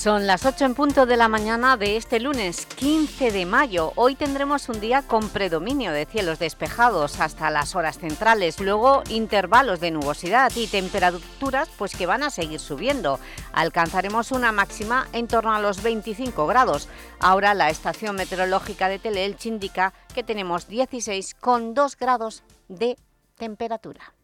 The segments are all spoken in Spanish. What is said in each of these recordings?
Son las 8 en punto de la mañana de este lunes 15 de mayo. Hoy tendremos un día con predominio de cielos despejados hasta las horas centrales, luego intervalos de nubosidad y temperaturas pues que van a seguir subiendo. Alcanzaremos una máxima en torno a los 25 grados. Ahora la estación meteorológica de Teleelch indica que tenemos 16,2 grados de temperatura.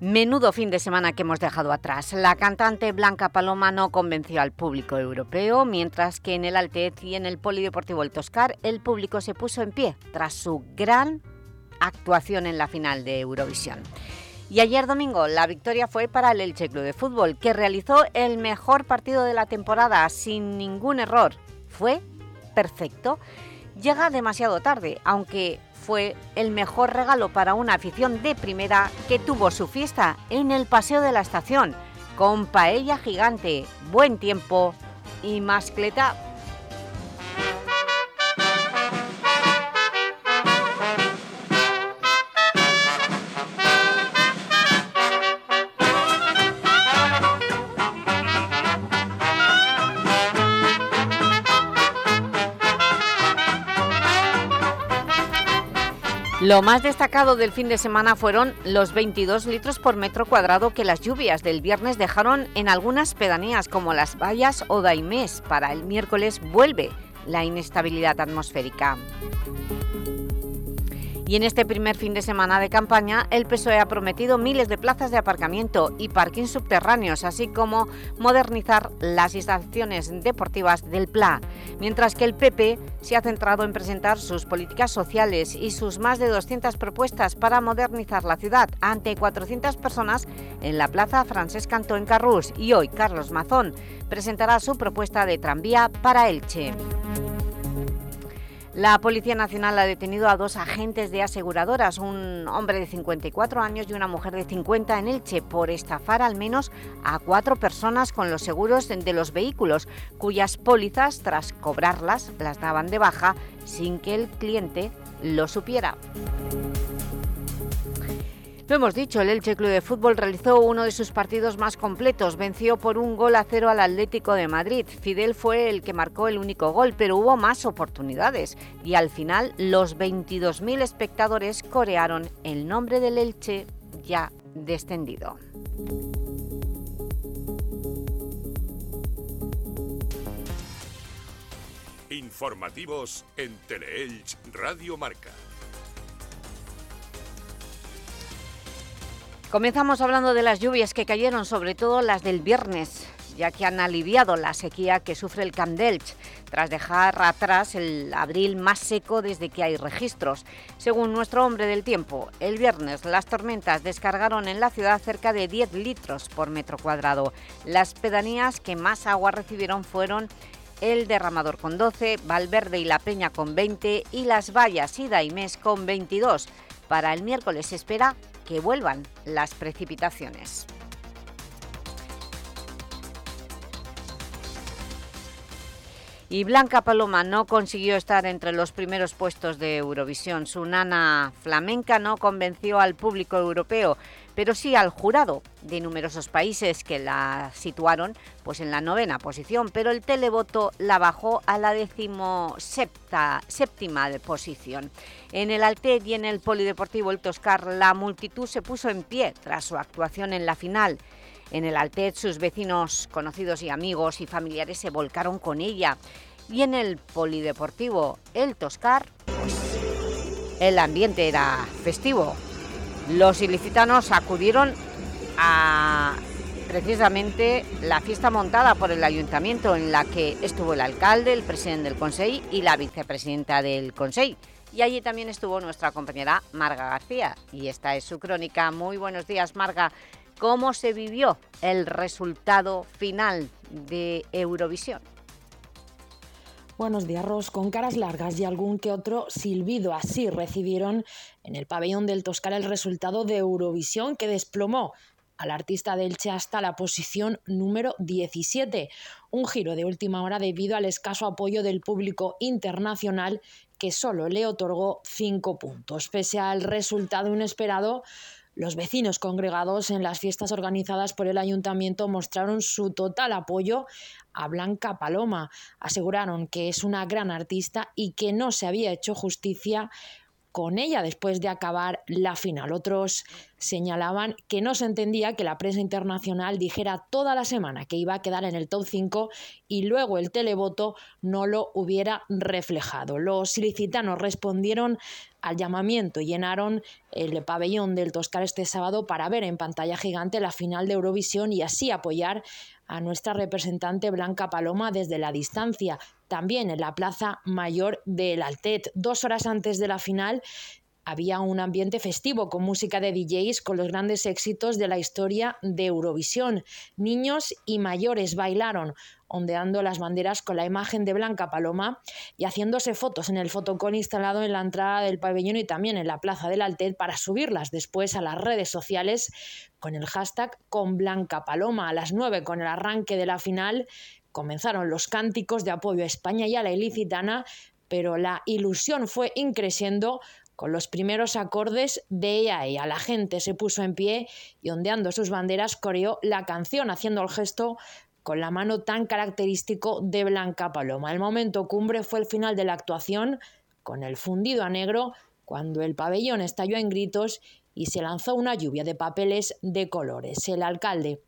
Menudo fin de semana que hemos dejado atrás. La cantante Blanca Paloma no convenció al público europeo, mientras que en el Altez y en el Polideportivo El Toscar el público se puso en pie tras su gran actuación en la final de Eurovisión. Y ayer domingo la victoria fue para el Elche Club de Fútbol, que realizó el mejor partido de la temporada sin ningún error. Fue perfecto. Llega demasiado tarde, aunque fue el mejor regalo para una afición de primera que tuvo su fiesta en el Paseo de la Estación, con paella gigante, buen tiempo y mascleta Lo más destacado del fin de semana fueron los 22 litros por metro cuadrado que las lluvias del viernes dejaron en algunas pedanías como Las Vallas o Daimés. Para el miércoles vuelve la inestabilidad atmosférica. Y en este primer fin de semana de campaña, el PSOE ha prometido miles de plazas de aparcamiento y parking subterráneos, así como modernizar las instalaciones deportivas del PLA, mientras que el PP se ha centrado en presentar sus políticas sociales y sus más de 200 propuestas para modernizar la ciudad ante 400 personas en la Plaza Francesc Cantó en Carrús. Y hoy Carlos Mazón presentará su propuesta de tranvía para Elche. La Policía Nacional ha detenido a dos agentes de aseguradoras, un hombre de 54 años y una mujer de 50 en Elche, por estafar al menos a cuatro personas con los seguros de los vehículos, cuyas pólizas, tras cobrarlas, las daban de baja sin que el cliente lo supiera. Lo hemos dicho, el Elche Club de Fútbol realizó uno de sus partidos más completos. Venció por un gol a cero al Atlético de Madrid. Fidel fue el que marcó el único gol, pero hubo más oportunidades. Y al final, los 22.000 espectadores corearon el nombre del Elche ya descendido. Informativos en Teleelch Radio Marca. Comenzamos hablando de las lluvias que cayeron, sobre todo las del viernes, ya que han aliviado la sequía que sufre el Candelch, tras dejar atrás el abril más seco desde que hay registros. Según nuestro hombre del tiempo, el viernes las tormentas descargaron en la ciudad cerca de 10 litros por metro cuadrado. Las pedanías que más agua recibieron fueron el Derramador con 12, Valverde y La Peña con 20 y Las Vallas y Daimés con 22. Para el miércoles se espera que vuelvan las precipitaciones. Y Blanca Paloma no consiguió estar entre los primeros puestos de Eurovisión. Su nana flamenca no convenció al público europeo, pero sí al jurado de numerosos países que la situaron pues, en la novena posición, pero el televoto la bajó a la decimoséptima posición. En el Altet y en el Polideportivo El Toscar, la multitud se puso en pie tras su actuación en la final. En el Altet, sus vecinos, conocidos y amigos y familiares se volcaron con ella. Y en el Polideportivo El Toscar, el ambiente era festivo. Los ilicitanos acudieron a precisamente la fiesta montada por el Ayuntamiento en la que estuvo el alcalde, el presidente del Consejo y la vicepresidenta del Consejo. Y allí también estuvo nuestra compañera Marga García. Y esta es su crónica. Muy buenos días, Marga. ¿Cómo se vivió el resultado final de Eurovisión? Buenos días, Ros. Con caras largas y algún que otro silbido así recibieron en el pabellón del Toscar el resultado de Eurovisión que desplomó al artista del Che hasta la posición número 17. Un giro de última hora debido al escaso apoyo del público internacional que solo le otorgó cinco puntos. Pese al resultado inesperado, los vecinos congregados en las fiestas organizadas por el ayuntamiento mostraron su total apoyo a Blanca Paloma. Aseguraron que es una gran artista y que no se había hecho justicia con ella después de acabar la final. Otros señalaban que no se entendía que la prensa internacional dijera toda la semana que iba a quedar en el top 5 y luego el televoto no lo hubiera reflejado. Los ilicitanos respondieron al llamamiento y llenaron el pabellón del Toscar este sábado para ver en pantalla gigante la final de Eurovisión y así apoyar a nuestra representante Blanca Paloma desde la distancia, también en la Plaza Mayor del Altet. Dos horas antes de la final había un ambiente festivo con música de DJs con los grandes éxitos de la historia de Eurovisión. Niños y mayores bailaron ondeando las banderas con la imagen de Blanca Paloma y haciéndose fotos en el fotocón instalado en la entrada del pabellón y también en la plaza del Altet para subirlas después a las redes sociales con el hashtag con Blanca Paloma. A las 9 con el arranque de la final comenzaron los cánticos de apoyo a España y a la ilicitana, pero la ilusión fue increciendo con los primeros acordes de ella y a la gente se puso en pie y ondeando sus banderas coreó la canción haciendo el gesto con la mano tan característico de Blanca Paloma. El momento cumbre fue el final de la actuación, con el fundido a negro, cuando el pabellón estalló en gritos y se lanzó una lluvia de papeles de colores. El alcalde,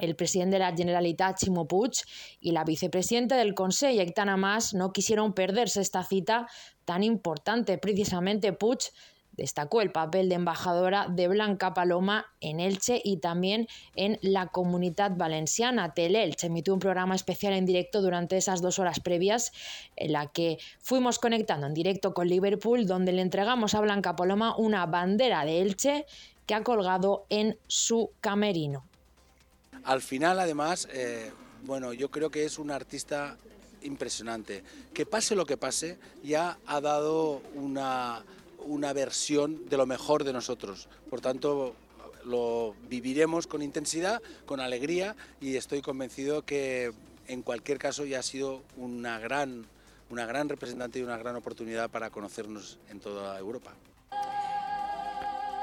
el presidente de la Generalitat, Chimo Puig, y la vicepresidenta del Consejo, Aitana Mas, no quisieron perderse esta cita tan importante. Precisamente Puig Destacó el papel de embajadora de Blanca Paloma en Elche y también en la comunidad valenciana. Elche emitió un programa especial en directo durante esas dos horas previas en la que fuimos conectando en directo con Liverpool donde le entregamos a Blanca Paloma una bandera de Elche que ha colgado en su camerino. Al final, además, eh, bueno, yo creo que es un artista impresionante. Que pase lo que pase, ya ha dado una una versión de lo mejor de nosotros. Por tanto, lo viviremos con intensidad, con alegría y estoy convencido que en cualquier caso ya ha sido una gran, una gran representante y una gran oportunidad para conocernos en toda Europa.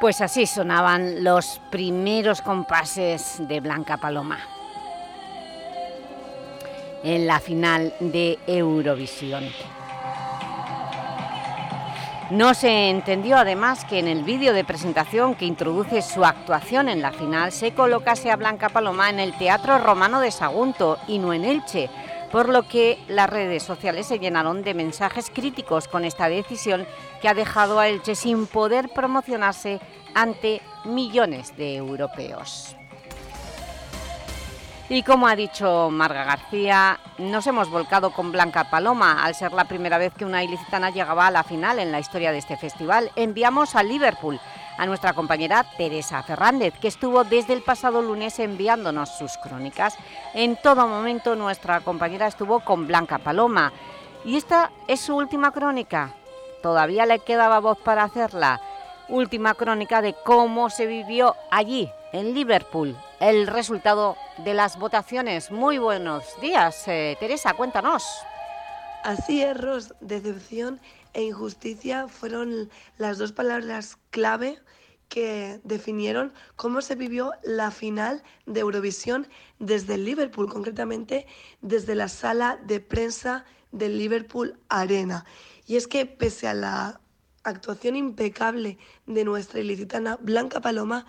Pues así sonaban los primeros compases de Blanca Paloma en la final de Eurovisión. No se entendió además que en el vídeo de presentación que introduce su actuación en la final se colocase a Blanca Paloma en el Teatro Romano de Sagunto y no en Elche, por lo que las redes sociales se llenaron de mensajes críticos con esta decisión que ha dejado a Elche sin poder promocionarse ante millones de europeos. Y como ha dicho Marga García, nos hemos volcado con Blanca Paloma. Al ser la primera vez que una ilicitana llegaba a la final en la historia de este festival, enviamos a Liverpool a nuestra compañera Teresa Fernández, que estuvo desde el pasado lunes enviándonos sus crónicas. En todo momento nuestra compañera estuvo con Blanca Paloma. Y esta es su última crónica. Todavía le quedaba voz para hacerla. Última crónica de cómo se vivió allí, en Liverpool, el resultado de las votaciones. Muy buenos días, eh, Teresa, cuéntanos. Así es, Ros, decepción e injusticia fueron las dos palabras clave que definieron cómo se vivió la final de Eurovisión desde Liverpool, concretamente desde la sala de prensa del Liverpool Arena. Y es que pese a la actuación impecable de nuestra ilicitana Blanca Paloma,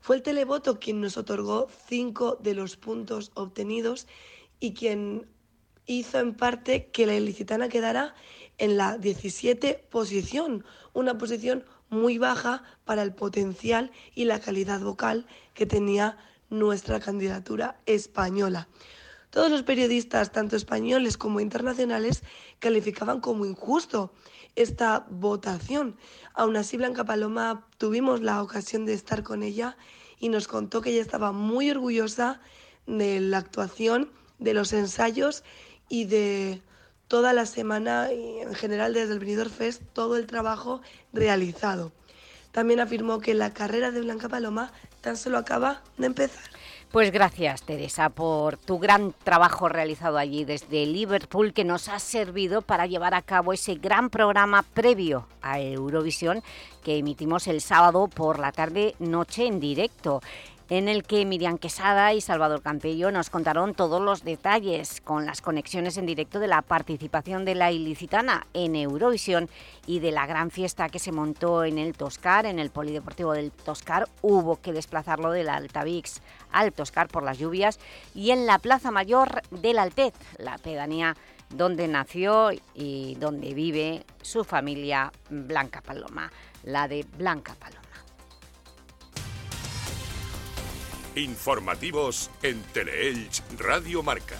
fue el televoto quien nos otorgó cinco de los puntos obtenidos y quien hizo en parte que la ilicitana quedara en la 17 posición, una posición muy baja para el potencial y la calidad vocal que tenía nuestra candidatura española. Todos los periodistas, tanto españoles como internacionales, calificaban como injusto esta votación. Aún así, Blanca Paloma tuvimos la ocasión de estar con ella y nos contó que ella estaba muy orgullosa de la actuación, de los ensayos y de toda la semana y en general desde el Benidorm Fest todo el trabajo realizado. También afirmó que la carrera de Blanca Paloma tan solo acaba de empezar. Pues gracias, Teresa, por tu gran trabajo realizado allí desde Liverpool, que nos ha servido para llevar a cabo ese gran programa previo a Eurovisión que emitimos el sábado por la tarde-noche en directo en el que Miriam Quesada y Salvador Campello nos contaron todos los detalles con las conexiones en directo de la participación de la ilicitana en Eurovisión y de la gran fiesta que se montó en el Toscar, en el Polideportivo del Toscar. Hubo que desplazarlo del Altavix al Toscar por las lluvias y en la Plaza Mayor del Altet, la pedanía donde nació y donde vive su familia Blanca Paloma, la de Blanca Paloma. Informativos en Teleelch Radio Marca.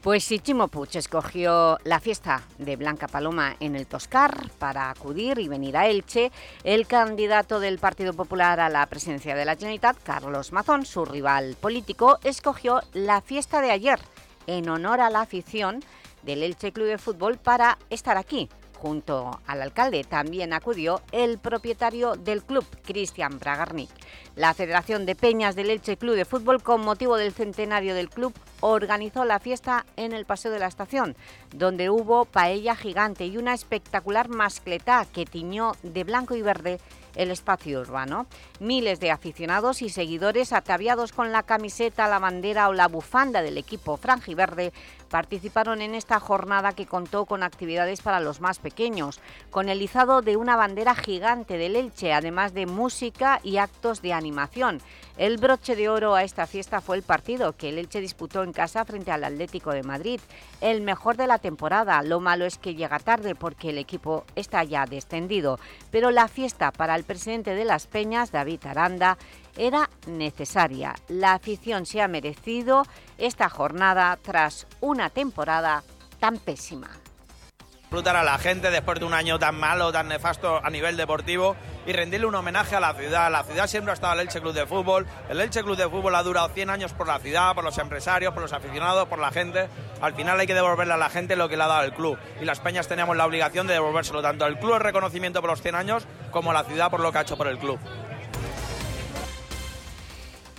Pues si Chimo Puig escogió la fiesta de Blanca Paloma en el Toscar para acudir y venir a Elche, el candidato del Partido Popular a la presidencia de la Generalitat, Carlos Mazón, su rival político, escogió la fiesta de ayer en honor a la afición del Elche Club de Fútbol para estar aquí, Junto al alcalde también acudió el propietario del club, Cristian Bragarnik. La Federación de Peñas del Elche Club de Fútbol, con motivo del centenario del club, organizó la fiesta en el Paseo de la Estación, donde hubo paella gigante y una espectacular mascletá que tiñó de blanco y verde el espacio urbano. Miles de aficionados y seguidores ataviados con la camiseta, la bandera o la bufanda del equipo franjiverde participaron en esta jornada que contó con actividades para los más pequeños, con el izado de una bandera gigante del Elche, además de música y actos de animación. El broche de oro a esta fiesta fue el partido que el Elche disputó en casa frente al Atlético de Madrid, el mejor de la temporada. Lo malo es que llega tarde porque el equipo está ya descendido, pero la fiesta para el presidente de Las Peñas, David Aranda, era necesaria. La afición se ha merecido esta jornada tras una temporada tan pésima disfrutar a la gente después de un año tan malo, tan nefasto a nivel deportivo y rendirle un homenaje a la ciudad. La ciudad siempre ha estado el Elche Club de Fútbol. El Elche Club de Fútbol ha durado 100 años por la ciudad, por los empresarios, por los aficionados, por la gente. Al final hay que devolverle a la gente lo que le ha dado el club. Y las Peñas teníamos la obligación de devolvérselo tanto al club el reconocimiento por los 100 años como a la ciudad por lo que ha hecho por el club.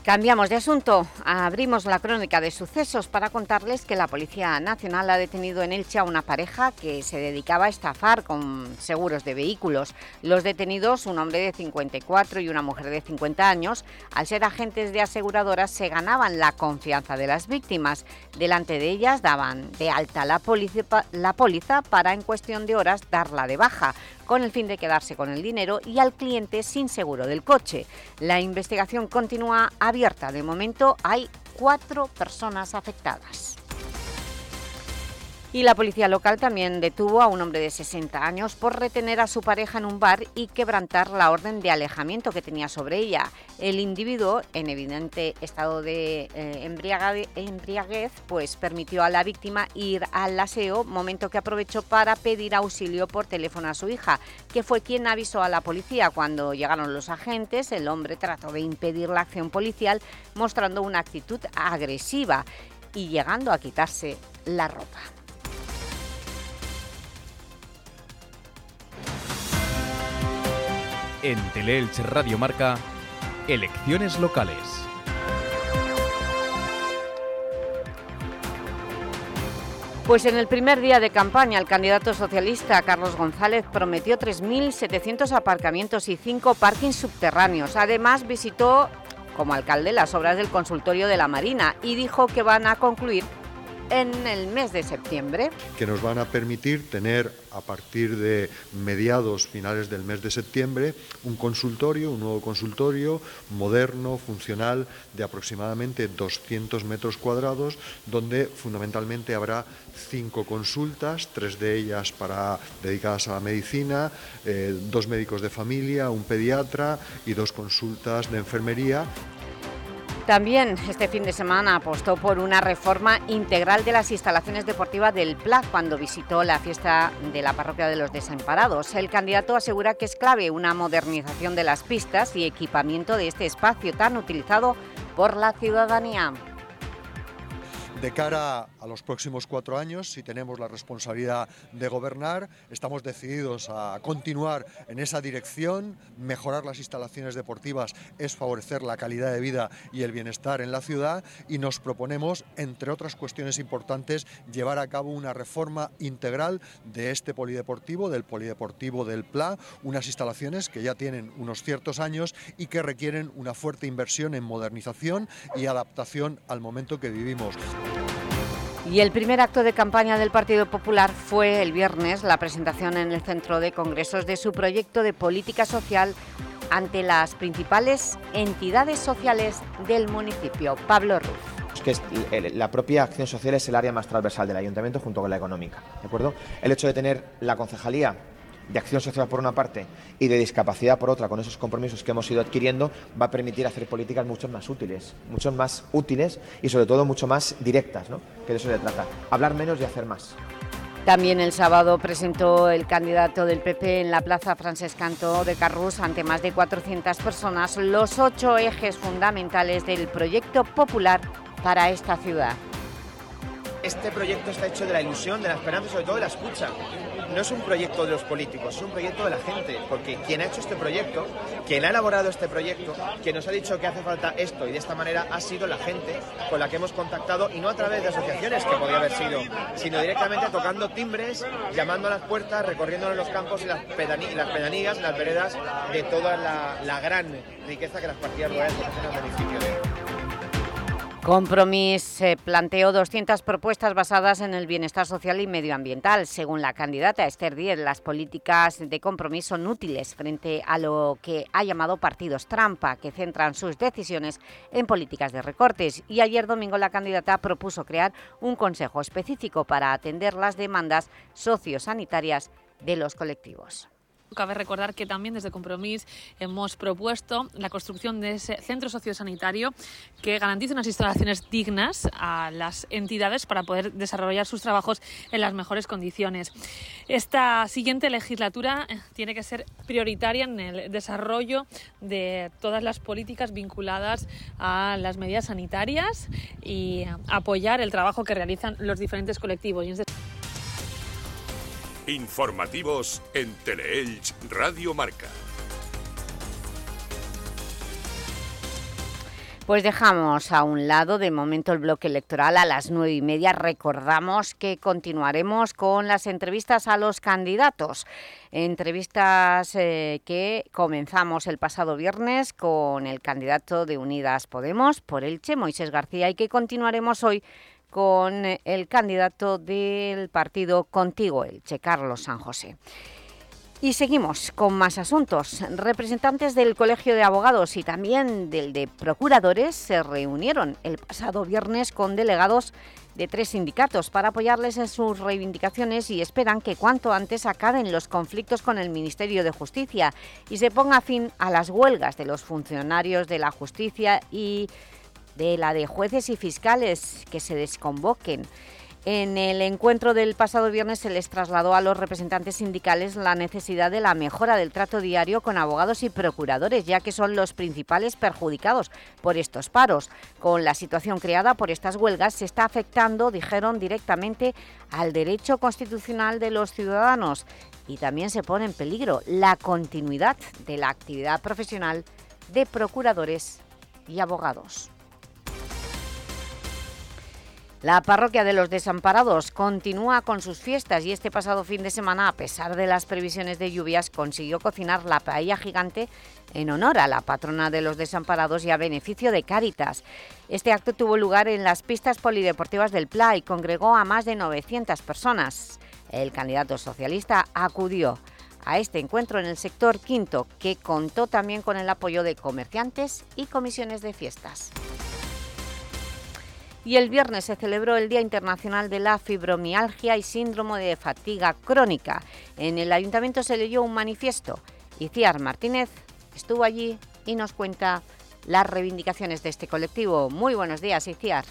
Cambiamos de asunto. Abrimos la crónica de sucesos para contarles que la Policía Nacional ha detenido en Elche a una pareja que se dedicaba a estafar con seguros de vehículos. Los detenidos, un hombre de 54 y una mujer de 50 años, al ser agentes de aseguradoras se ganaban la confianza de las víctimas. Delante de ellas daban de alta la, póliza para en cuestión de horas darla de baja con el fin de quedarse con el dinero y al cliente sin seguro del coche. La investigación continúa abierta. De momento hay cuatro personas afectadas. Y la policía local también detuvo a un hombre de 60 años por retener a su pareja en un bar y quebrantar la orden de alejamiento que tenía sobre ella. El individuo, en evidente estado de eh, embriaguez, pues permitió a la víctima ir al aseo, momento que aprovechó para pedir auxilio por teléfono a su hija, que fue quien avisó a la policía. Cuando llegaron los agentes, el hombre trató de impedir la acción policial, mostrando una actitud agresiva y llegando a quitarse la ropa. En Teleelch Radio Marca, elecciones locales. Pues en el primer día de campaña, el candidato socialista Carlos González prometió 3.700 aparcamientos y 5 parkings subterráneos. Además, visitó como alcalde las obras del consultorio de la Marina y dijo que van a concluir en el mes de septiembre. Que nos van a permitir tener a partir de mediados, finales del mes de septiembre, un consultorio, un nuevo consultorio moderno, funcional, de aproximadamente 200 metros cuadrados, donde fundamentalmente habrá cinco consultas, tres de ellas para, dedicadas a la medicina, eh, dos médicos de familia, un pediatra y dos consultas de enfermería. También este fin de semana apostó por una reforma integral de las instalaciones deportivas del PLAC cuando visitó la fiesta de la parroquia de los Desamparados. El candidato asegura que es clave una modernización de las pistas y equipamiento de este espacio tan utilizado por la ciudadanía. De cara a los próximos cuatro años, si tenemos la responsabilidad de gobernar, estamos decididos a continuar en esa dirección. Mejorar las instalaciones deportivas es favorecer la calidad de vida y el bienestar en la ciudad y nos proponemos, entre otras cuestiones importantes, llevar a cabo una reforma integral de este polideportivo, del polideportivo del PLA, unas instalaciones que ya tienen unos ciertos años y que requieren una fuerte inversión en modernización y adaptación al momento que vivimos. Y el primer acto de campaña del Partido Popular fue el viernes la presentación en el Centro de Congresos de su proyecto de política social ante las principales entidades sociales del municipio. Pablo Ruz. que la propia acción social es el área más transversal del ayuntamiento junto con la económica, ¿de acuerdo? El hecho de tener la concejalía de acción social por una parte y de discapacidad por otra, con esos compromisos que hemos ido adquiriendo, va a permitir hacer políticas mucho más útiles, mucho más útiles y sobre todo mucho más directas, ¿no? que de eso se trata. Hablar menos y hacer más. También el sábado presentó el candidato del PP en la Plaza Francescanto de Carrús ante más de 400 personas los ocho ejes fundamentales del proyecto popular para esta ciudad. Este proyecto está hecho de la ilusión, de la esperanza y sobre todo de la escucha no es un proyecto de los políticos, es un proyecto de la gente, porque quien ha hecho este proyecto, quien ha elaborado este proyecto, quien nos ha dicho que hace falta esto y de esta manera ha sido la gente con la que hemos contactado y no a través de asociaciones, que podría haber sido, sino directamente tocando timbres, llamando a las puertas, recorriendo los campos y las, pedanigas, las veredas de toda la, gran riqueza que las partidas rurales ofrecen al municipio de Compromís planteó 200 propuestas basadas en el bienestar social y medioambiental. Según la candidata Esther Díez, las políticas de Compromís son útiles frente a lo que ha llamado partidos trampa, que centran sus decisiones en políticas de recortes. Y ayer domingo la candidata propuso crear un consejo específico para atender las demandas sociosanitarias de los colectivos. Cabe recordar que también desde Compromís hemos propuesto la construcción de ese centro sociosanitario que garantice unas instalaciones dignas a las entidades para poder desarrollar sus trabajos en las mejores condiciones. Esta siguiente legislatura eh, tiene que ser prioritaria en el desarrollo de todas las políticas vinculadas a las medidas sanitarias y apoyar el trabajo que realizan los diferentes colectivos. Informativos en Teleelch Radio Marca. Pues dejamos a un lado de momento el bloque electoral a las nueve y media. Recordamos que continuaremos con las entrevistas a los candidatos. Entrevistas eh, que comenzamos el pasado viernes con el candidato de Unidas Podemos por Elche, Moisés García, y que continuaremos hoy con el candidato del partido Contigo Elche, Carlos San José. Y seguimos con más asuntos. Representantes del Colegio de Abogados y también del de Procuradores se reunieron el pasado viernes con delegados de tres sindicatos para apoyarles en sus reivindicaciones y esperan que cuanto antes acaben los conflictos con el Ministerio de Justicia y se ponga fin a las huelgas de los funcionarios de la justicia y de la de jueces y fiscales que se desconvoquen. En el encuentro del pasado viernes se les trasladó a los representantes sindicales la necesidad de la mejora del trato diario con abogados y procuradores, ya que son los principales perjudicados por estos paros. Con la situación creada por estas huelgas se está afectando, dijeron, directamente al derecho constitucional de los ciudadanos y también se pone en peligro la continuidad de la actividad profesional de procuradores y abogados. La parroquia de los desamparados continúa con sus fiestas y este pasado fin de semana, a pesar de las previsiones de lluvias, consiguió cocinar la paella gigante en honor a la patrona de los desamparados y a beneficio de Cáritas. Este acto tuvo lugar en las pistas polideportivas del Pla y congregó a más de 900 personas. El candidato socialista acudió a este encuentro en el sector quinto, que contó también con el apoyo de comerciantes y comisiones de fiestas. Y el viernes se celebró el Día Internacional de la Fibromialgia y Síndrome de Fatiga Crónica. En el Ayuntamiento se leyó un manifiesto. Iciar Martínez estuvo allí y nos cuenta las reivindicaciones de este colectivo. Muy buenos días, Iciar.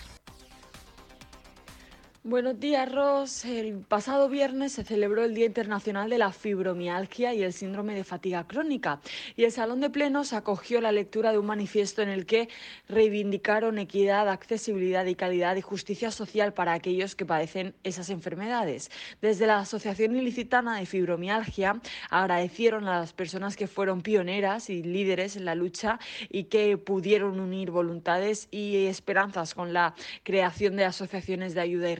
Buenos días, Ros. El pasado viernes se celebró el Día Internacional de la Fibromialgia y el Síndrome de Fatiga Crónica. Y el Salón de Plenos acogió la lectura de un manifiesto en el que reivindicaron equidad, accesibilidad y calidad y justicia social para aquellos que padecen esas enfermedades. Desde la Asociación Ilicitana de Fibromialgia agradecieron a las personas que fueron pioneras y líderes en la lucha y que pudieron unir voluntades y esperanzas con la creación de asociaciones de ayuda y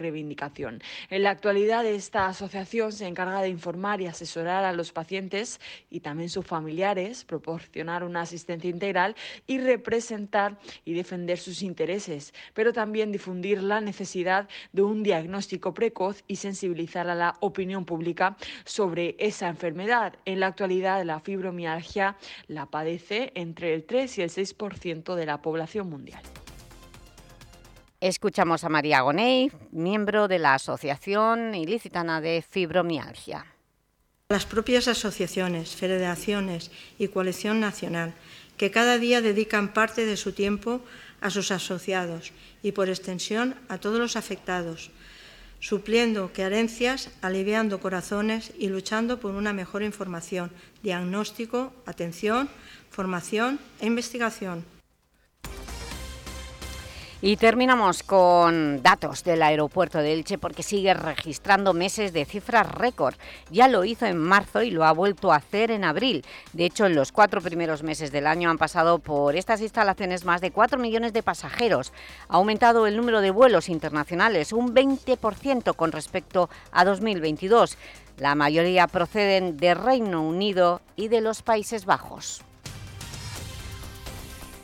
en la actualidad, esta asociación se encarga de informar y asesorar a los pacientes y también sus familiares, proporcionar una asistencia integral y representar y defender sus intereses, pero también difundir la necesidad de un diagnóstico precoz y sensibilizar a la opinión pública sobre esa enfermedad. En la actualidad, la fibromialgia la padece entre el 3 y el 6% de la población mundial. Escuchamos a María Goney, miembro de la Asociación Ilicitana de Fibromialgia. Las propias asociaciones, federaciones y coalición nacional, que cada día dedican parte de su tiempo a sus asociados y, por extensión, a todos los afectados, supliendo carencias, aliviando corazones y luchando por una mejor información, diagnóstico, atención, formación e investigación y terminamos con datos del aeropuerto de Elche porque sigue registrando meses de cifras récord. Ya lo hizo en marzo y lo ha vuelto a hacer en abril. De hecho, en los cuatro primeros meses del año han pasado por estas instalaciones más de 4 millones de pasajeros. Ha aumentado el número de vuelos internacionales un 20% con respecto a 2022. La mayoría proceden de Reino Unido y de los Países Bajos.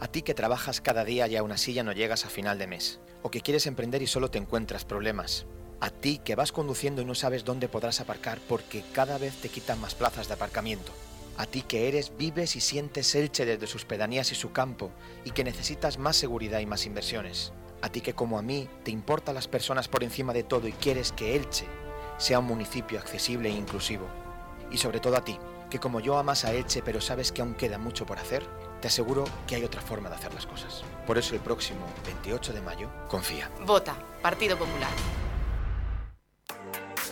A ti que trabajas cada día y aún así ya no llegas a final de mes. O que quieres emprender y solo te encuentras problemas. A ti que vas conduciendo y no sabes dónde podrás aparcar porque cada vez te quitan más plazas de aparcamiento. A ti que eres, vives y sientes Elche desde sus pedanías y su campo y que necesitas más seguridad y más inversiones. A ti que como a mí te importan las personas por encima de todo y quieres que Elche sea un municipio accesible e inclusivo. Y sobre todo a ti, que como yo amas a Elche pero sabes que aún queda mucho por hacer, te aseguro que hay otra forma de hacer las cosas. Por eso el próximo 28 de mayo, confía. Vota, Partido Popular.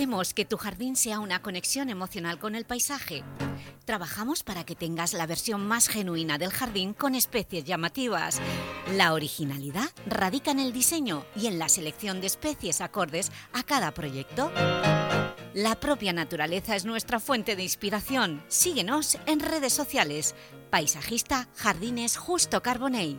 Hacemos que tu jardín sea una conexión emocional con el paisaje. Trabajamos para que tengas la versión más genuina del jardín con especies llamativas. La originalidad radica en el diseño y en la selección de especies acordes a cada proyecto. La propia naturaleza es nuestra fuente de inspiración. Síguenos en redes sociales. Paisajista Jardines Justo Carbonell.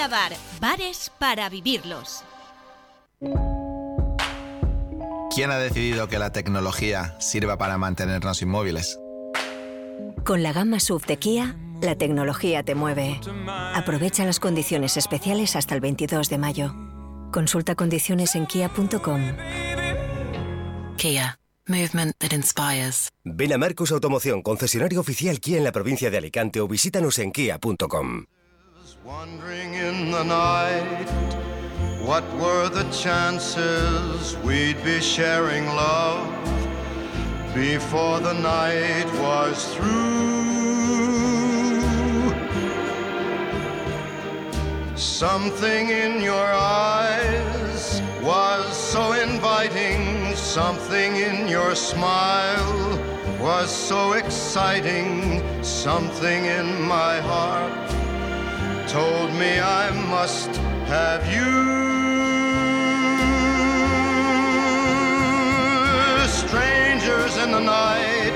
Bar, bares para vivirlos. ¿Quién ha decidido que la tecnología sirva para mantenernos inmóviles? Con la gama SUV de Kia, la tecnología te mueve. Aprovecha las condiciones especiales hasta el 22 de mayo. Consulta condiciones en kia.com. Kia. Movement that inspires. Ven a Marcos Automoción, concesionario oficial Kia en la provincia de Alicante o visítanos en kia.com. Wandering in the night, what were the chances we'd be sharing love before the night was through? Something in your eyes was so inviting, something in your smile was so exciting, something in my heart told me I must have you. Strangers in the night,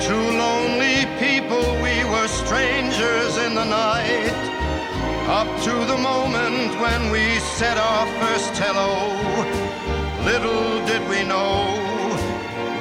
two lonely people, we were strangers in the night. Up to the moment when we said our first hello, little did we know.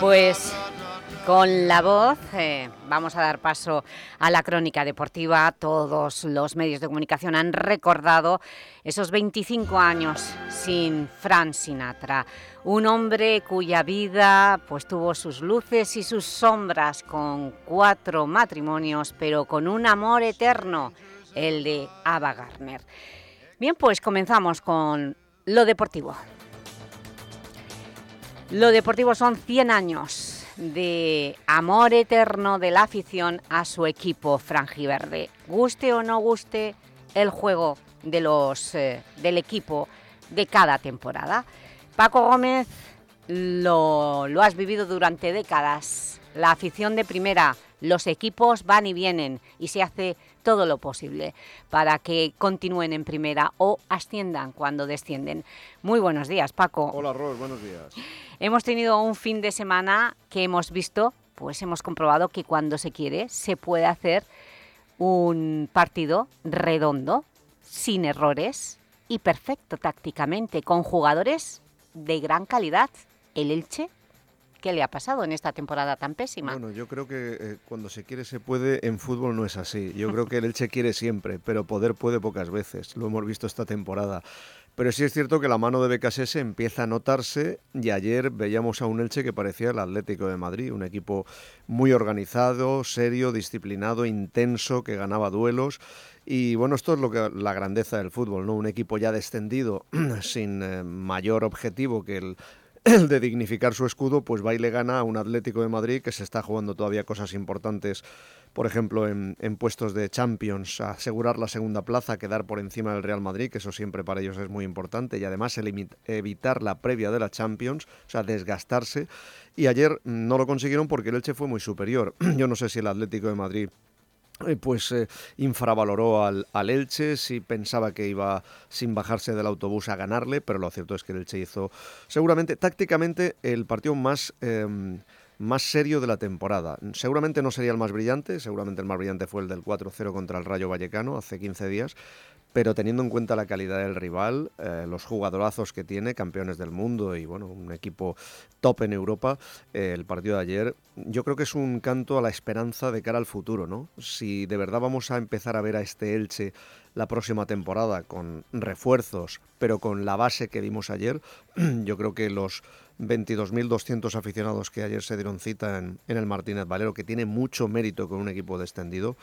Pues con la voz eh, vamos a dar paso a la crónica deportiva. Todos los medios de comunicación han recordado esos 25 años sin Frank Sinatra. Un hombre cuya vida pues, tuvo sus luces y sus sombras con cuatro matrimonios, pero con un amor eterno, el de Ava Gardner. Bien, pues comenzamos con lo deportivo. Lo deportivo son 100 años de amor eterno de la afición a su equipo franjiverde. Guste o no guste el juego eh, del equipo de cada temporada. Paco Gómez, lo, lo has vivido durante décadas. La afición de primera, los equipos van y vienen y se hace todo lo posible para que continúen en primera o asciendan cuando descienden. Muy buenos días, Paco. Hola, Ros, buenos días. Hemos tenido un fin de semana que hemos visto, pues hemos comprobado que cuando se quiere se puede hacer un partido redondo, sin errores y perfecto tácticamente, con jugadores de gran calidad. El Elche, ¿qué le ha pasado en esta temporada tan pésima? Bueno, yo creo que eh, cuando se quiere se puede, en fútbol no es así. Yo creo que el Elche quiere siempre, pero poder puede pocas veces. Lo hemos visto esta temporada. Pero sí es cierto que la mano de BKSS empieza a notarse y ayer veíamos a un Elche que parecía el Atlético de Madrid, un equipo muy organizado, serio, disciplinado, intenso, que ganaba duelos. Y bueno, esto es lo que la grandeza del fútbol, ¿no? Un equipo ya descendido, sin eh, mayor objetivo que el, de dignificar su escudo, pues va y le gana a un Atlético de Madrid que se está jugando todavía cosas importantes, por ejemplo, en, en, puestos de Champions, asegurar la segunda plaza, quedar por encima del Real Madrid, que eso siempre para ellos es muy importante, y además evitar la previa de la Champions, o sea, desgastarse. Y ayer no lo consiguieron porque el Elche fue muy superior. Yo no sé si el Atlético de Madrid pues eh, infravaloró al, al, Elche, si pensaba que iba sin bajarse del autobús a ganarle, pero lo cierto es que el Elche hizo seguramente tácticamente el partido más eh, más serio de la temporada. Seguramente no sería el más brillante, seguramente el más brillante fue el del 4-0 contra el Rayo Vallecano hace 15 días, pero teniendo en cuenta la calidad del rival, eh, los jugadorazos que tiene, campeones del mundo y bueno, un equipo top en Europa, eh, el partido de ayer, yo creo que es un canto a la esperanza de cara al futuro, ¿no? Si de verdad vamos a empezar a ver a este Elche la próxima temporada con refuerzos, pero con la base que vimos ayer, yo creo que los 22.200 aficionados que ayer se dieron cita en, el Martínez Valero, que tiene mucho mérito con un equipo descendido,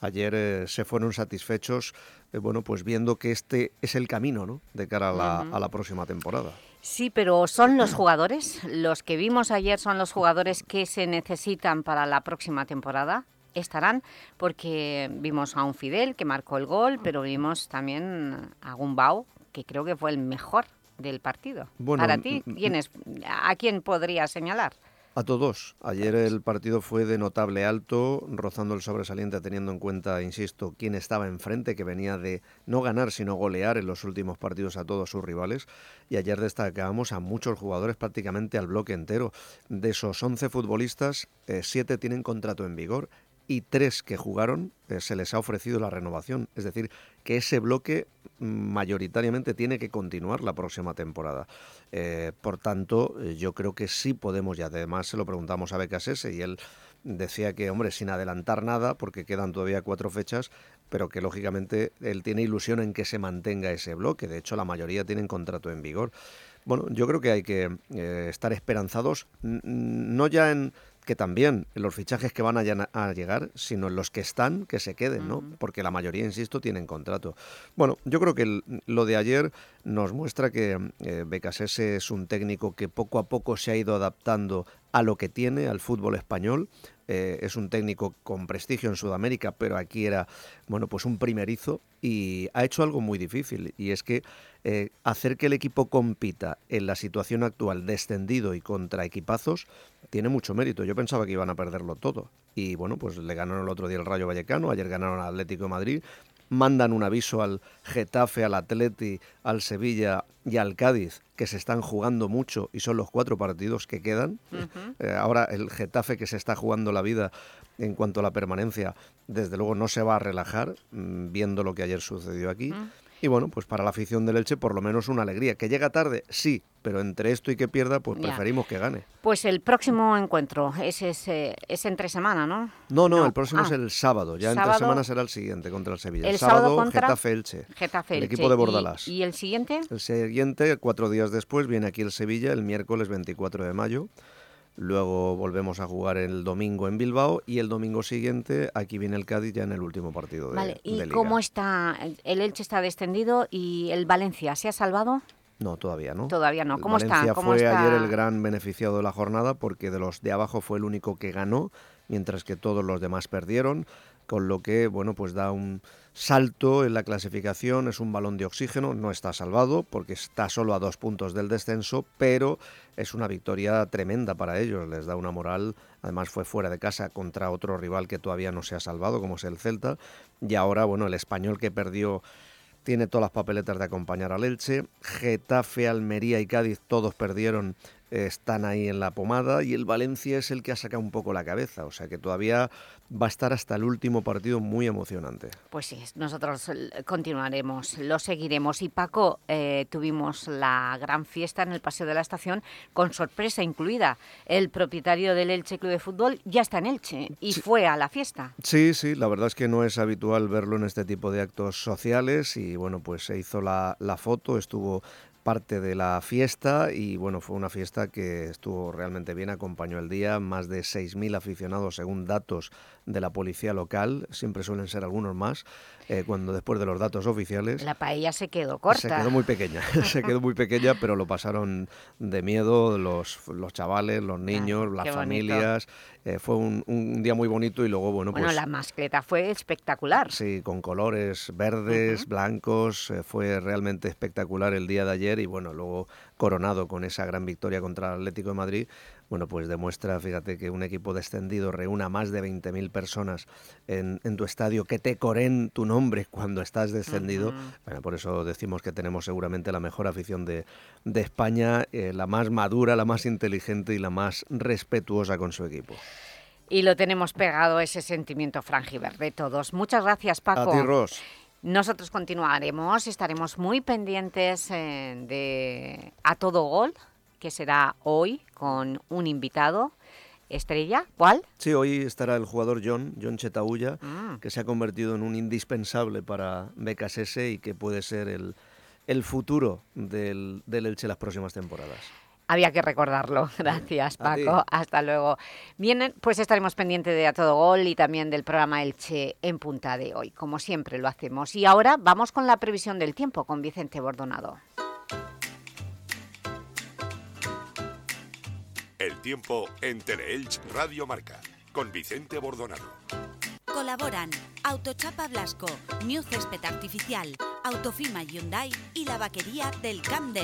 ayer eh, se fueron satisfechos, eh, bueno, pues viendo que este es el camino, ¿no?, de cara a la, a la próxima temporada. Sí, pero ¿son los jugadores? ¿Los que vimos ayer son los jugadores que se necesitan para la próxima temporada? estarán porque vimos a un Fidel que marcó el gol, pero vimos también a Gumbau, que creo que fue el mejor del partido. Para ti, ¿quién es, ¿a quién podría señalar? A todos. Ayer el partido fue de notable alto, rozando el sobresaliente teniendo en cuenta, insisto, quién estaba enfrente, que venía de no ganar sino golear en los últimos partidos a todos sus rivales. Y ayer destacábamos a muchos jugadores, prácticamente al bloque entero. De esos 11 futbolistas, 7 eh, tienen contrato en vigor y tres que jugaron eh, se les ha ofrecido la renovación. Es decir, que ese bloque mayoritariamente tiene que continuar la próxima temporada. Eh, por tanto, eh, yo creo que sí podemos, y además se lo preguntamos a Becasese y él decía que, hombre, sin adelantar nada, porque quedan todavía cuatro fechas, pero que lógicamente él tiene ilusión en que se mantenga ese bloque. De hecho, la mayoría tienen contrato en vigor. Bueno, yo creo que hay que estar esperanzados, no ya en que también en los fichajes que van a, llegar, sino en los que están, que se queden, ¿no? Porque la mayoría, insisto, tienen contrato. Bueno, yo creo que lo de ayer nos muestra que eh, es un técnico que poco a poco se ha ido adaptando a lo que tiene, al fútbol español. Eh, es un técnico con prestigio en Sudamérica, pero aquí era, bueno, pues un primerizo y ha hecho algo muy difícil y es que eh, hacer que el equipo compita en la situación actual descendido y contra equipazos tiene mucho mérito. Yo pensaba que iban a perderlo todo y bueno, pues le ganaron el otro día el Rayo Vallecano, ayer ganaron al Atlético de Madrid, mandan un aviso al Getafe, al Atleti, al Sevilla y al Cádiz, que se están jugando mucho y son los cuatro partidos que quedan. Eh, ahora el Getafe que se está jugando la vida en cuanto a la permanencia, desde luego no se va a relajar mm, viendo lo que ayer sucedió aquí. Y bueno, pues para la afición del Elche por lo menos una alegría. ¿Que llega tarde? Sí, pero entre esto y que pierda, pues preferimos que gane. Pues el próximo encuentro es, es, es entre semana, ¿no? No, no, el próximo es ah. el sábado. Ya entre semana será el siguiente contra el Sevilla. El, sábado, contra Getafe Elche. Getafe El equipo de Bordalás. ¿Y, el siguiente? El siguiente, cuatro días después, viene aquí el Sevilla el miércoles 24 de mayo. Luego volvemos a jugar el domingo en Bilbao y el domingo siguiente aquí viene el Cádiz ya en el último partido de Vale, ¿y cómo está? El Elche está descendido y el Valencia, ¿se ha salvado? No, todavía no. Todavía no. ¿Cómo Valencia está? fue ayer el gran beneficiado de la jornada porque de los de abajo fue el único que ganó, mientras que todos los demás perdieron, con lo que, bueno, pues da un salto en la clasificación, es un balón de oxígeno, no está salvado porque está solo a dos puntos del descenso, pero es una victoria tremenda para ellos, les da una moral, además fue fuera de casa contra otro rival que todavía no se ha salvado, como es el Celta, y ahora, bueno, el español que perdió tiene todas las papeletas de acompañar al Elche, Getafe, Almería y Cádiz todos perdieron están ahí en la pomada y el Valencia es el que ha sacado un poco la cabeza, o sea que todavía va a estar hasta el último partido muy emocionante. Pues sí, nosotros continuaremos, lo seguiremos. Y Paco, eh, tuvimos la gran fiesta en el Paseo de la Estación, con sorpresa incluida. El propietario del Elche Club de Fútbol ya está en Elche y fue a la fiesta. Sí, sí, la verdad es que no es habitual verlo en este tipo de actos sociales y bueno, pues se hizo la, la foto, estuvo parte de la fiesta y bueno, fue una fiesta que estuvo realmente bien, acompañó el día, más de 6.000 aficionados según datos de la policía local, siempre suelen ser algunos más, eh, cuando después de los datos oficiales... La paella se quedó corta. Se quedó muy pequeña, se quedó muy pequeña, pero lo pasaron de miedo los, los chavales, los ah, niños, las familias. Eh, fue un, día muy bonito y luego, bueno, bueno pues... la mascleta fue espectacular. Sí, con colores verdes, blancos, eh, fue realmente espectacular el día de ayer y bueno, luego coronado con esa gran victoria contra el Atlético de Madrid, bueno, pues demuestra, fíjate, que un equipo descendido reúna más de 20.000 personas en, tu estadio, que te coren tu nombre cuando estás descendido. Bueno, por eso decimos que tenemos seguramente la mejor afición de, España, eh, la más madura, la más inteligente y la más respetuosa con su equipo. Y lo tenemos pegado ese sentimiento frangiverde todos. Muchas gracias, Paco. A ti, Ros. Nosotros continuaremos, estaremos muy pendientes eh, de A Todo Gol, que será hoy con un invitado estrella. ¿Cuál? Sí, hoy estará el jugador John, John Chetaulla, mm. que se ha convertido en un indispensable para BKSS y que puede ser el, el futuro del, del Elche las próximas temporadas. Había que recordarlo. Gracias, Paco. Hasta luego. Bien, pues estaremos pendientes de A Todo Gol y también del programa Elche en Punta de hoy, como siempre lo hacemos. Y ahora vamos con la previsión del tiempo con Vicente Bordonado. Tiempo en Teleelch Radio Marca con Vicente Bordonado. Colaboran Autochapa Blasco, New Césped Artificial, Autofima Hyundai y la vaquería del Camp.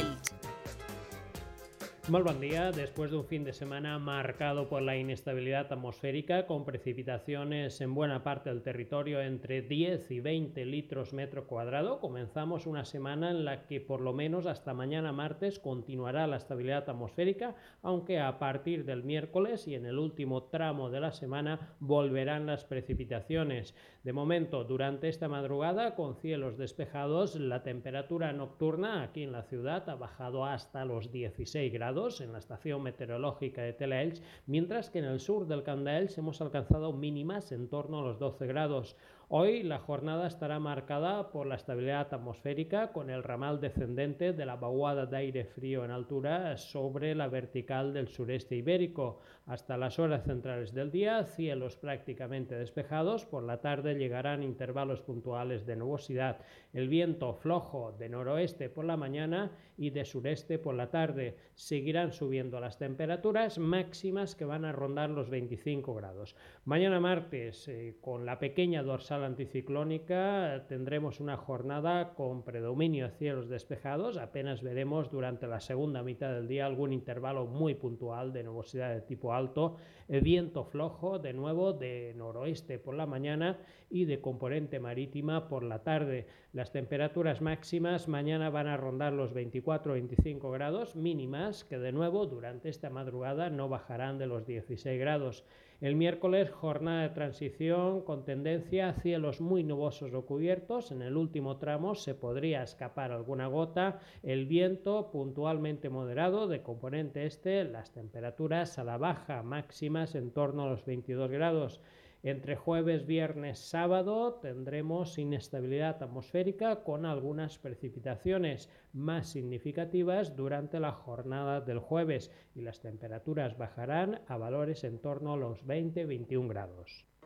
Muy buen día. Después de un fin de semana marcado por la inestabilidad atmosférica, con precipitaciones en buena parte del territorio entre 10 y 20 litros metro cuadrado, comenzamos una semana en la que por lo menos hasta mañana martes continuará la estabilidad atmosférica, aunque a partir del miércoles y en el último tramo de la semana volverán las precipitaciones. De momento, durante esta madrugada, con cielos despejados, la temperatura nocturna aquí en la ciudad ha bajado hasta los 16 grados en la estación meteorológica de Telaelch, mientras que en el sur del Candaels hemos alcanzado mínimas en torno a los 12 grados. Hoy la jornada estará marcada por la estabilidad atmosférica con el ramal descendente de la vaguada de aire frío en altura sobre la vertical del sureste ibérico. Hasta las horas centrales del día, cielos prácticamente despejados. Por la tarde llegarán intervalos puntuales de nubosidad. El viento flojo de noroeste por la mañana y de sureste por la tarde. Seguirán subiendo las temperaturas máximas que van a rondar los 25 grados. Mañana martes, eh, con la pequeña dorsal anticiclónica tendremos una jornada con predominio de cielos despejados. Apenas veremos durante la segunda mitad del día algún intervalo muy puntual de nubosidad de tipo alto. El viento flojo, de nuevo, de noroeste por la mañana y de componente marítima por la tarde. Las temperaturas máximas mañana van a rondar los 24-25 grados mínimas que de nuevo durante esta madrugada no bajarán de los 16 grados. El miércoles, jornada de transición con tendencia a cielos muy nubosos o cubiertos. En el último tramo se podría escapar alguna gota. El viento puntualmente moderado de componente este. Las temperaturas a la baja máximas en torno a los 22 grados. Entre jueves, viernes, sábado tendremos inestabilidad atmosférica con algunas precipitaciones más significativas durante la jornada del jueves y las temperaturas bajarán a valores en torno a los 20-21 grados.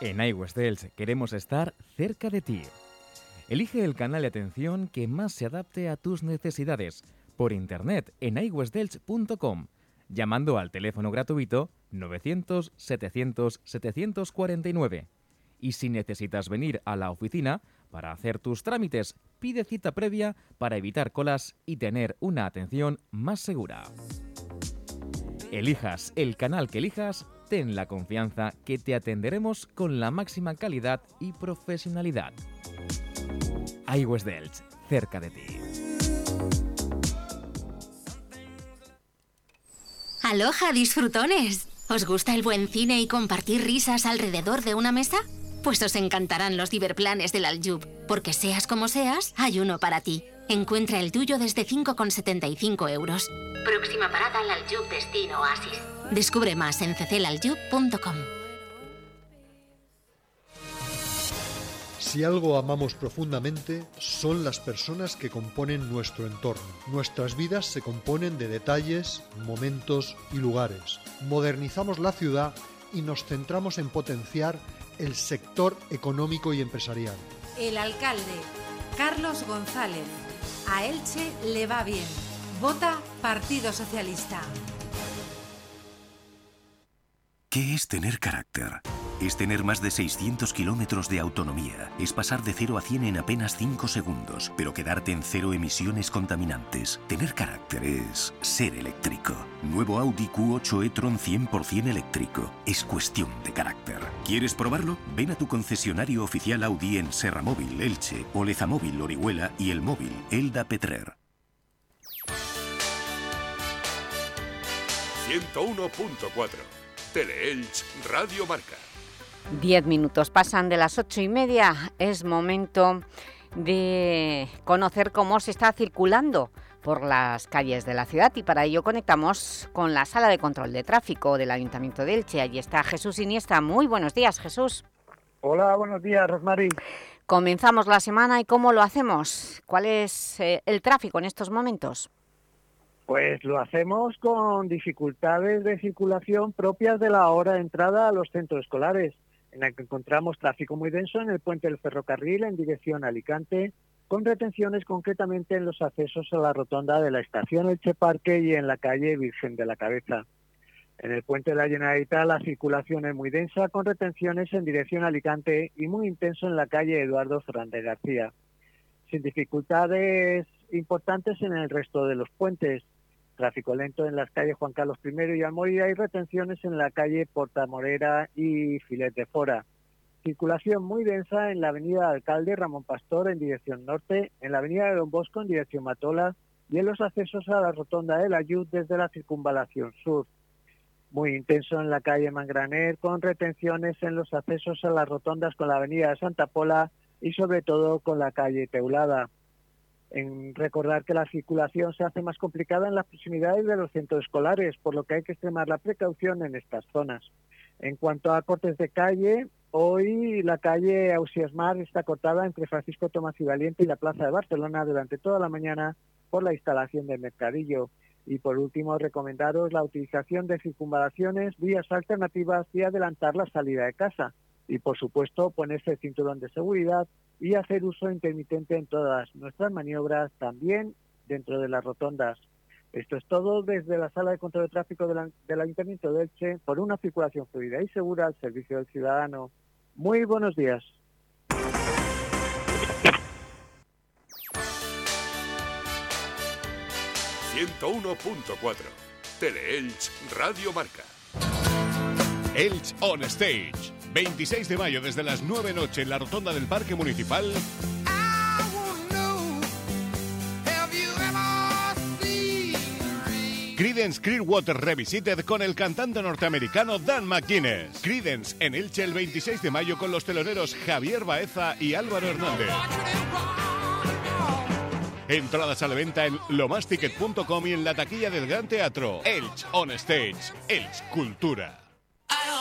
En iWest Elche queremos estar cerca de ti. Elige el canal de atención que más se adapte a tus necesidades por internet en iWestDelch.com, llamando al teléfono gratuito 900 700 749. Y si necesitas venir a la oficina para hacer tus trámites, pide cita previa para evitar colas y tener una atención más segura. Elijas el canal que elijas, ten la confianza que te atenderemos con la máxima calidad y profesionalidad. iWest Delch, cerca de ti. Aloha, disfrutones. ¿Os gusta el buen cine y compartir risas alrededor de una mesa? Pues os encantarán los diverplanes del Aljub, porque seas como seas, hay uno para ti. Encuentra el tuyo desde 5,75 euros. Próxima parada al Aljub Destino Oasis. Descubre más en cclaljub.com. Si algo amamos profundamente, son las personas que componen nuestro entorno. Nuestras vidas se componen de detalles, momentos y lugares. Modernizamos la ciudad y nos centramos en potenciar el sector económico y empresarial. El alcalde, Carlos González. A Elche le va bien. Vota Partido Socialista. ¿Qué es tener carácter? Es tener más de 600 kilómetros de autonomía. Es pasar de 0 a 100 en apenas 5 segundos, pero quedarte en cero emisiones contaminantes. Tener carácter es ser eléctrico. Nuevo Audi Q8 e-tron 100% eléctrico. Es cuestión de carácter. ¿Quieres probarlo? Ven a tu concesionario oficial Audi en Serra Móvil, Elche, Oleza Móvil, Orihuela y El Móvil, Elda Petrer. 101.4 Teleelch Radio Marca. Diez minutos pasan de las ocho y media. Es momento de conocer cómo se está circulando por las calles de la ciudad y para ello conectamos con la Sala de Control de Tráfico del Ayuntamiento de Elche. Allí está Jesús Iniesta. Muy buenos días, Jesús. Hola, buenos días, Rosmary. Comenzamos la semana y ¿cómo lo hacemos? ¿Cuál es eh, el tráfico en estos momentos? Pues lo hacemos con dificultades de circulación propias de la hora de entrada a los centros escolares, en la que encontramos tráfico muy denso en el puente del ferrocarril en dirección a Alicante, con retenciones concretamente en los accesos a la rotonda de la estación Elche Parque y en la calle Virgen de la Cabeza. En el puente de la Generalitat la circulación es muy densa, con retenciones en dirección a Alicante y muy intenso en la calle Eduardo Fernández García. Sin dificultades importantes en el resto de los puentes, tráfico lento en las calles Juan Carlos I y Almorida y retenciones en la calle Portamorera y Filet de Fora. Circulación muy densa en la avenida Alcalde Ramón Pastor en dirección norte, en la avenida de Don Bosco en dirección Matola y en los accesos a la rotonda de la Yud desde la circunvalación sur. Muy intenso en la calle Mangraner con retenciones en los accesos a las rotondas con la avenida de Santa Pola y sobre todo con la calle Teulada en recordar que la circulación se hace más complicada en las proximidades de los centros escolares, por lo que hay que extremar la precaución en estas zonas. En cuanto a cortes de calle, hoy la calle Ausiasmar está cortada entre Francisco Tomás y Valiente y la Plaza de Barcelona durante toda la mañana por la instalación del mercadillo. Y por último, recomendaros la utilización de circunvalaciones, vías alternativas y adelantar la salida de casa. Y por supuesto, ponerse el cinturón de seguridad y hacer uso intermitente en todas nuestras maniobras, también dentro de las rotondas. Esto es todo desde la Sala de Control de Tráfico del Ayuntamiento de Elche por una circulación fluida y segura al servicio del ciudadano. Muy buenos días. ...101.4... Teleelch Radio Marca. Elch On Stage. 26 de mayo desde las 9 noche en la rotonda del Parque Municipal. Creedence Clearwater Revisited con el cantante norteamericano Dan McGuinness. Creedence en Elche el 26 de mayo con los teloneros Javier Baeza y Álvaro Hernández. Entradas a la venta en lomasticket.com y en la taquilla del Gran Teatro. Elch On Stage. Elch Cultura.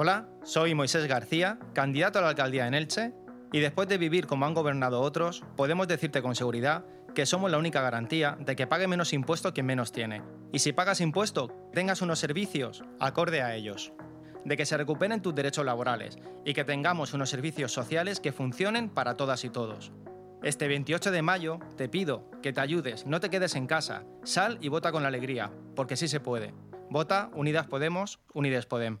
Hola, soy Moisés García, candidato a la alcaldía en Elche, y después de vivir como han gobernado otros, podemos decirte con seguridad que somos la única garantía de que pague menos impuesto quien menos tiene. Y si pagas impuesto, tengas unos servicios acorde a ellos. De que se recuperen tus derechos laborales y que tengamos unos servicios sociales que funcionen para todas y todos. Este 28 de mayo te pido que te ayudes, no te quedes en casa, sal y vota con alegría, porque sí se puede. Vota Unidas Podemos, Unides Podem.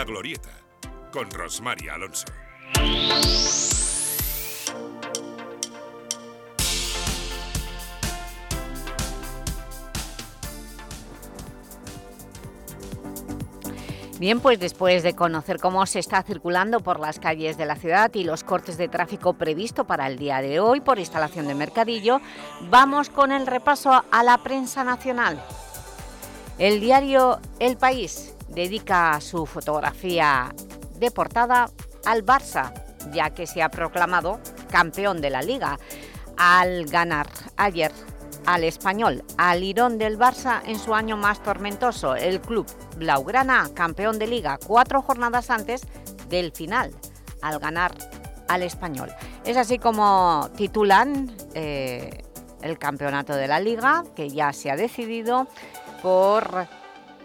La Glorieta, con Rosmary Alonso. Bien, pues después de conocer cómo se está circulando por las calles de la ciudad y los cortes de tráfico previsto para el día de hoy por instalación de Mercadillo, vamos con el repaso a la prensa nacional. El diario El País dedica su fotografía de portada al Barça, ya que se ha proclamado campeón de la Liga al ganar ayer al Español, al Irón del Barça en su año más tormentoso. El club Blaugrana, campeón de Liga, cuatro jornadas antes del final, al ganar al Español. Es así como titulan eh, el campeonato de la Liga, que ya se ha decidido por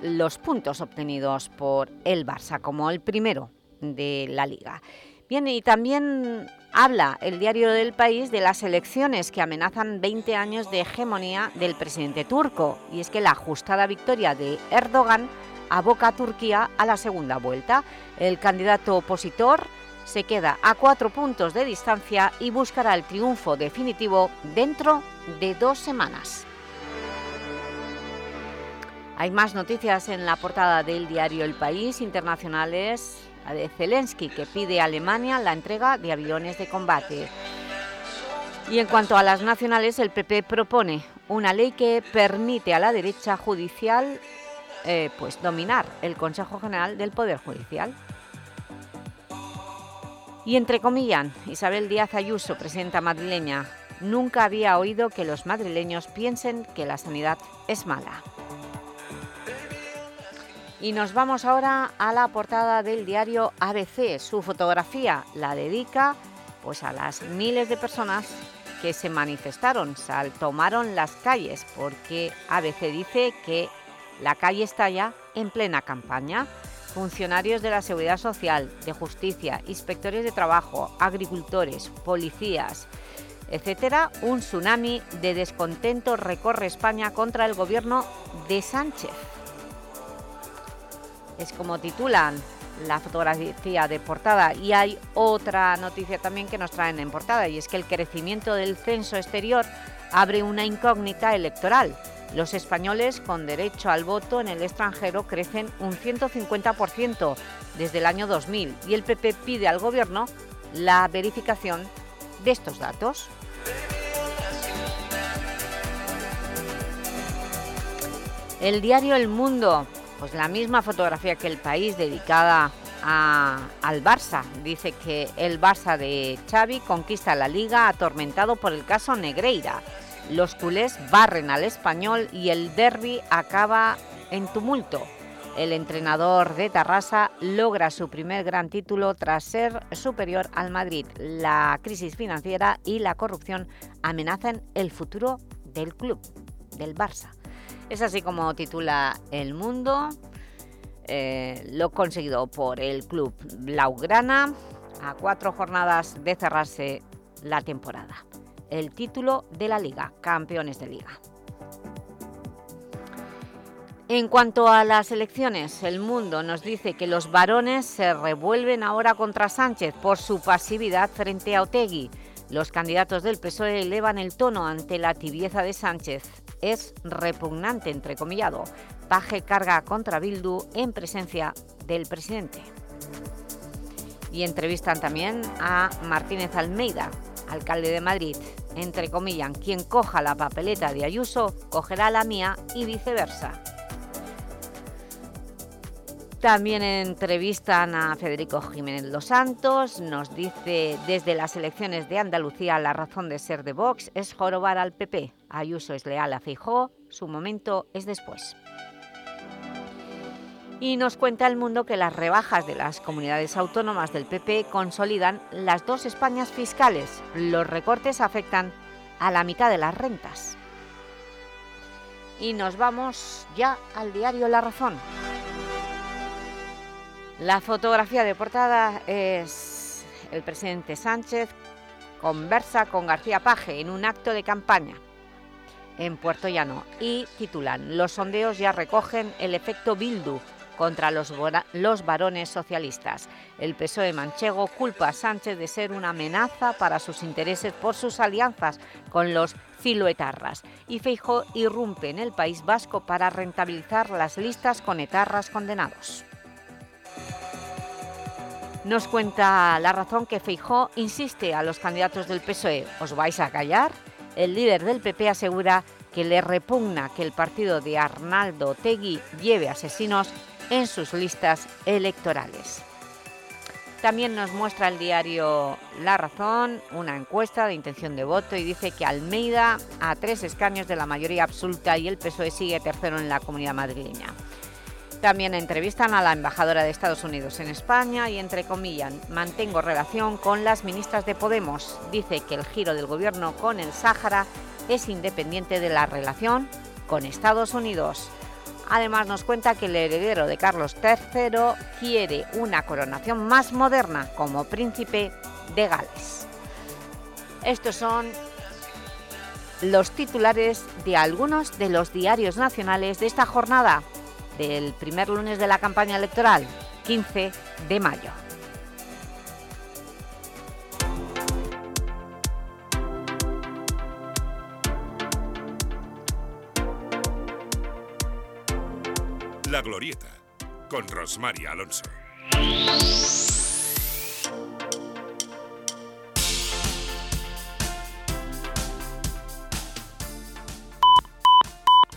los puntos obtenidos por el Barça, como el primero de la Liga. Bien, y también habla el diario del país de las elecciones que amenazan 20 años de hegemonía del presidente turco. Y es que la ajustada victoria de Erdogan aboca a Turquía a la segunda vuelta. El candidato opositor se queda a cuatro puntos de distancia y buscará el triunfo definitivo dentro de dos semanas. Hay más noticias en la portada del diario El País, internacionales, de Zelensky, que pide a Alemania la entrega de aviones de combate. Y en cuanto a las nacionales, el PP propone una ley que permite a la derecha judicial eh, pues, dominar el Consejo General del Poder Judicial. Y entre comillas, Isabel Díaz Ayuso, presidenta madrileña, nunca había oído que los madrileños piensen que la sanidad es mala. Y nos vamos ahora a la portada del diario ABC. Su fotografía la dedica pues, a las miles de personas que se manifestaron, sal, tomaron las calles, porque ABC dice que la calle está ya en plena campaña. Funcionarios de la Seguridad Social, de Justicia, inspectores de trabajo, agricultores, policías, etcétera, un tsunami de descontento recorre España contra el gobierno de Sánchez es como titulan la fotografía de portada. Y hay otra noticia también que nos traen en portada, y es que el crecimiento del censo exterior abre una incógnita electoral. Los españoles con derecho al voto en el extranjero crecen un 150% desde el año 2000 y el PP pide al Gobierno la verificación de estos datos. El diario El Mundo pues la misma fotografía que el país dedicada al Barça. Dice que el Barça de Xavi conquista la Liga atormentado por el caso Negreira. Los culés barren al español y el derby acaba en tumulto. El entrenador de Tarrasa logra su primer gran título tras ser superior al Madrid. La crisis financiera y la corrupción amenazan el futuro del club, del Barça. Es así como titula El Mundo, eh, lo conseguido por el club Blaugrana a cuatro jornadas de cerrarse la temporada. el título de la Liga, campeones de Liga. En cuanto a las elecciones, El Mundo nos dice que los varones se revuelven ahora contra Sánchez por su pasividad frente a Otegui. Los candidatos del PSOE elevan el tono ante la tibieza de Sánchez. Es repugnante, entrecomillado. Paje carga contra Bildu en presencia del presidente. Y entrevistan también a Martínez Almeida, alcalde de Madrid. Entrecomillan, quien coja la papeleta de Ayuso, cogerá la mía y viceversa. También entrevistan a Federico Jiménez Los Santos, nos dice desde las elecciones de Andalucía la razón de ser de Vox es jorobar al PP. Ayuso es leal a Feijó, su momento es después. Y nos cuenta el mundo que las rebajas de las comunidades autónomas del PP consolidan las dos Españas fiscales. Los recortes afectan a la mitad de las rentas. Y nos vamos ya al diario La Razón. La fotografía de portada es el presidente Sánchez conversa con García Paje en un acto de campaña en Puerto Llano y titulan Los sondeos ya recogen el efecto Bildu contra los, los varones socialistas. El PSOE manchego culpa a Sánchez de ser una amenaza para sus intereses por sus alianzas con los filoetarras y Feijo irrumpe en el País Vasco para rentabilizar las listas con etarras condenados. Nos cuenta la razón que Feijó insiste a los candidatos del PSOE, ¿os vais a callar? El líder del PP asegura que le repugna que el partido de Arnaldo Tegui lleve asesinos en sus listas electorales. También nos muestra el diario La Razón una encuesta de intención de voto y dice que Almeida a tres escaños de la mayoría absoluta y el PSOE sigue tercero en la comunidad madrileña. También entrevistan a la embajadora de Estados Unidos en España y, entre comillas, mantengo relación con las ministras de Podemos. Dice que el giro del gobierno con el Sáhara es independiente de la relación con Estados Unidos. Además nos cuenta que el heredero de Carlos III quiere una coronación más moderna como príncipe de Gales. Estos son los titulares de algunos de los diarios nacionales de esta jornada del primer lunes de la campaña electoral, 15 de mayo. La Glorieta, con Rosmar Alonso.